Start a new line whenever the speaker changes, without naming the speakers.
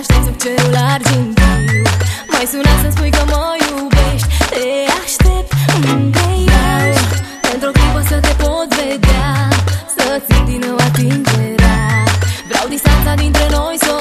aștept sub celular argintiu Mai sunat să-mi spui că mă iubești. Te aștept unde ești Pentru o clipă să te pot vedea Să ții din nou atingerea. Vreau distanța dintre noi să